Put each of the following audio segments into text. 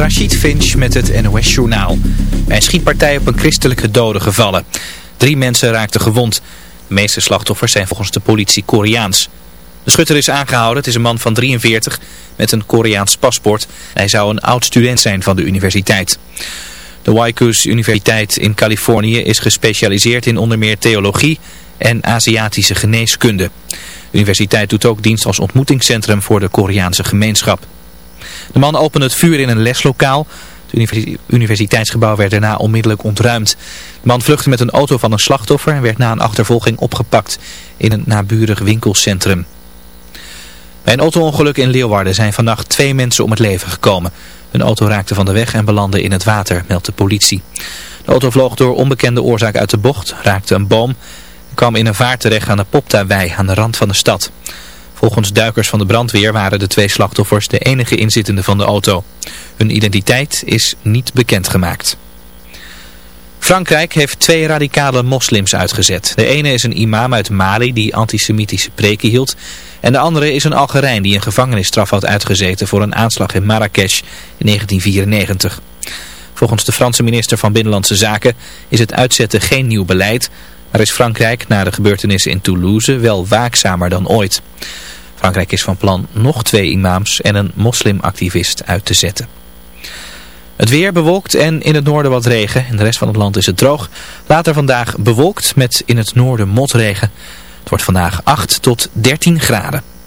Rachid Finch met het NOS-journaal. Een schietpartij op een christelijke dode gevallen. Drie mensen raakten gewond. De meeste slachtoffers zijn volgens de politie Koreaans. De schutter is aangehouden. Het is een man van 43 met een Koreaans paspoort. Hij zou een oud-student zijn van de universiteit. De Waikus Universiteit in Californië is gespecialiseerd in onder meer theologie en Aziatische geneeskunde. De universiteit doet ook dienst als ontmoetingscentrum voor de Koreaanse gemeenschap. De man opende het vuur in een leslokaal. Het universiteitsgebouw werd daarna onmiddellijk ontruimd. De man vluchtte met een auto van een slachtoffer en werd na een achtervolging opgepakt in een naburig winkelcentrum. Bij een autoongeluk in Leeuwarden zijn vannacht twee mensen om het leven gekomen. Een auto raakte van de weg en belandde in het water, meldt de politie. De auto vloog door onbekende oorzaak uit de bocht, raakte een boom en kwam in een vaart terecht aan de Poptawei aan de rand van de stad. Volgens duikers van de brandweer waren de twee slachtoffers de enige inzittenden van de auto. Hun identiteit is niet bekendgemaakt. Frankrijk heeft twee radicale moslims uitgezet. De ene is een imam uit Mali die antisemitische preken hield. En de andere is een Algerijn die een gevangenisstraf had uitgezeten voor een aanslag in Marrakesh in 1994. Volgens de Franse minister van Binnenlandse Zaken is het uitzetten geen nieuw beleid, maar is Frankrijk na de gebeurtenissen in Toulouse wel waakzamer dan ooit. Frankrijk is van plan nog twee imams en een moslimactivist uit te zetten. Het weer bewolkt en in het noorden wat regen. In de rest van het land is het droog. Later vandaag bewolkt met in het noorden motregen. Het wordt vandaag 8 tot 13 graden.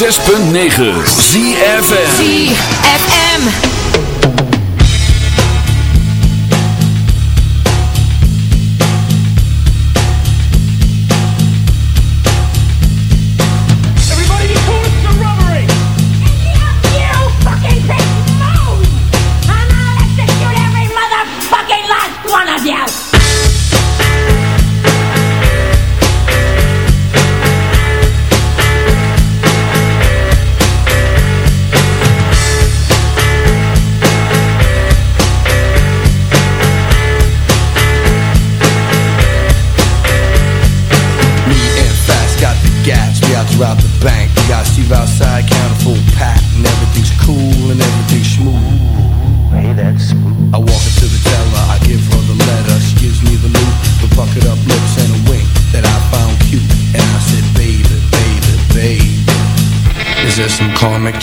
106.9 ZFM ZFM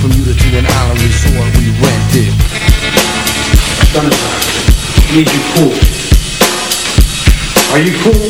Bermuda to an island resort we rented. Sunshine, need you cool. Are you cool?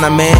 Ghana, man.